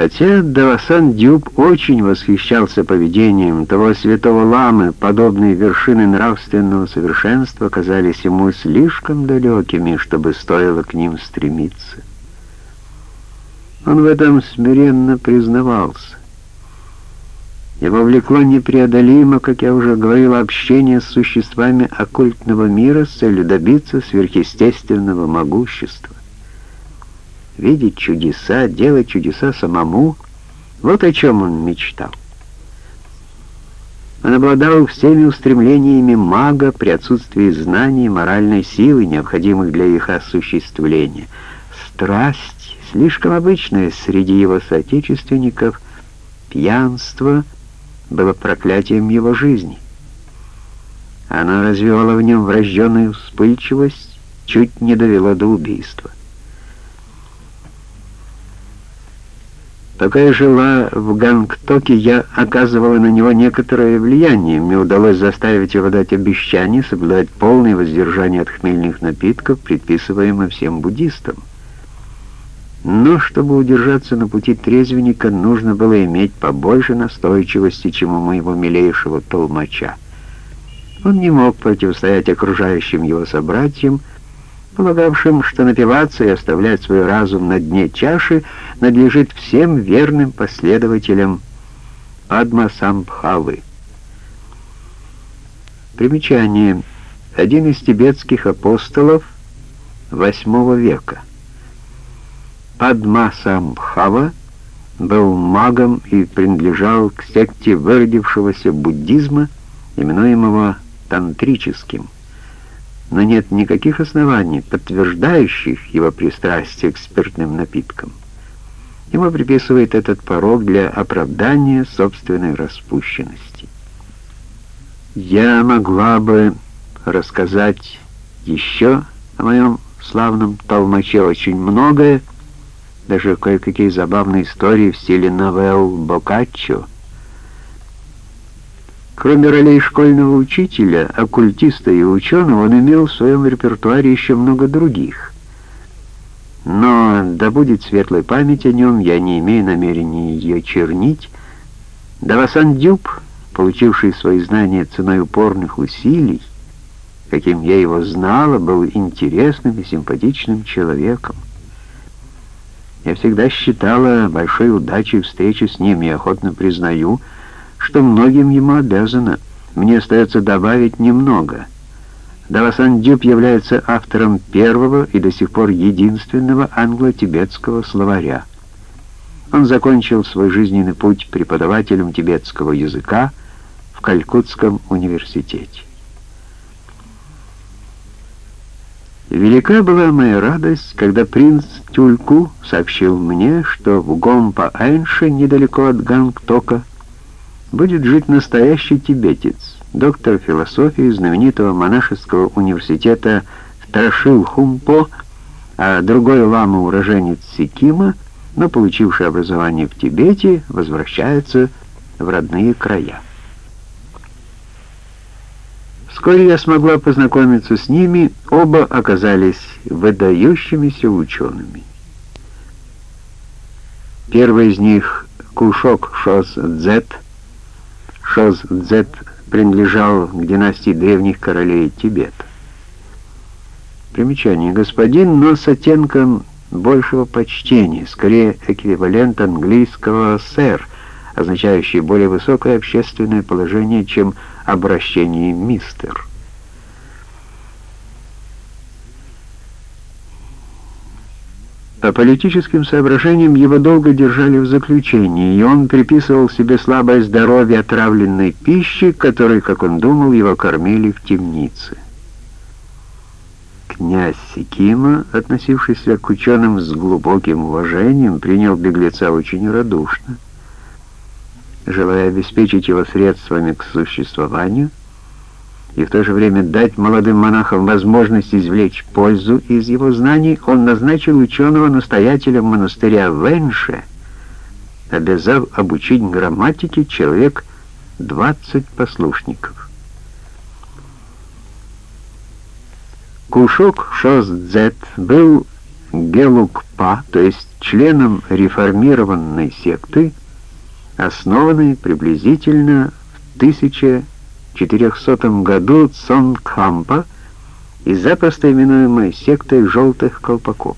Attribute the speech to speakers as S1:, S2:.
S1: Хотя Давасан Дюб очень восхищался поведением того святого ламы, подобные вершины нравственного совершенства казались ему слишком далекими, чтобы стоило к ним стремиться. Он в этом смиренно признавался. Его влекло непреодолимо, как я уже говорил, общение с существами оккультного мира с целью добиться сверхъестественного могущества. Видеть чудеса, делать чудеса самому — вот о чем он мечтал. Он обладал всеми устремлениями мага при отсутствии знаний и моральной силы, необходимых для их осуществления. Страсть, слишком обычная среди его соотечественников, пьянство — было проклятием его жизни. Она развивала в нем врожденную вспыльчивость, чуть не довела до убийства. Пока я жила в Гангтоке, я оказывала на него некоторое влияние. Мне удалось заставить его дать обещание соблюдать полное воздержание от хмельных напитков, предписываемое всем буддистам. Но чтобы удержаться на пути трезвенника, нужно было иметь побольше настойчивости, чем у моего милейшего толмача. Он не мог противостоять окружающим его собратьям, полагавшим, что напиваться и оставлять свой разум на дне чаши надлежит всем верным последователям Падма Самбхавы. Примечание. Один из тибетских апостолов VIII века. Падмасамбхава был магом и принадлежал к секте выродившегося буддизма, именуемого тантрическим. Но нет никаких оснований, подтверждающих его пристрастие к спиртным напиткам. Ему приписывает этот порог для оправдания собственной распущенности. Я могла бы рассказать еще о моем славном толмаче очень многое, даже кое-какие забавные истории в стиле новелл Боккаччо. Кроме ролей школьного учителя, оккультиста и ученого, он имел в своем репертуаре еще много других. Но, да будет светлой память о нем, я не имею намерения ее чернить. Давасан Дюб, получивший свои знания ценой упорных усилий, каким я его знала, был интересным и симпатичным человеком. Я всегда считала большой удачей встречи с ним и охотно признаю, что многим ему обязана. Мне остается добавить немного. Давасан Дюб является автором первого и до сих пор единственного англо-тибетского словаря. Он закончил свой жизненный путь преподавателем тибетского языка в Калькутском университете. Велика была моя радость, когда принц Тюльку сообщил мне, что в Гомпа-Айнше, недалеко от Гангтока, будет жить настоящий тибетец, доктор философии знаменитого монашеского университета Трашил-Хумпо, а другой лама-уроженец Сикима, но получивший образование в Тибете, возвращается в родные края. Вскоре я смогла познакомиться с ними, оба оказались выдающимися учеными. Первый из них — Кушок Шос Дзет. Шос Дзет принадлежал к династии древних королей Тибета. Примечание. Господин, но с оттенком большего почтения, скорее эквивалент английского «сэр», означающий более высокое общественное положение, чем обращение «мистер». По политическим соображениям его долго держали в заключении, и он приписывал себе слабое здоровье отравленной пищи, которой, как он думал, его кормили в темнице. Князь Сикима, относившийся к ученым с глубоким уважением, принял беглеца очень радушно желая обеспечить его средствами к существованию и в то же время дать молодым монахам возможность извлечь пользу из его знаний, он назначил ученого настоятелем монастыря Венше, обязав обучить грамматике человек 20 послушников. Кушок Шоздзет был Гелукпа, то есть членом реформированной секты, основанной приблизительно в 1400 году Цонгхампа и запросто именуемой сектой «желтых колпаков».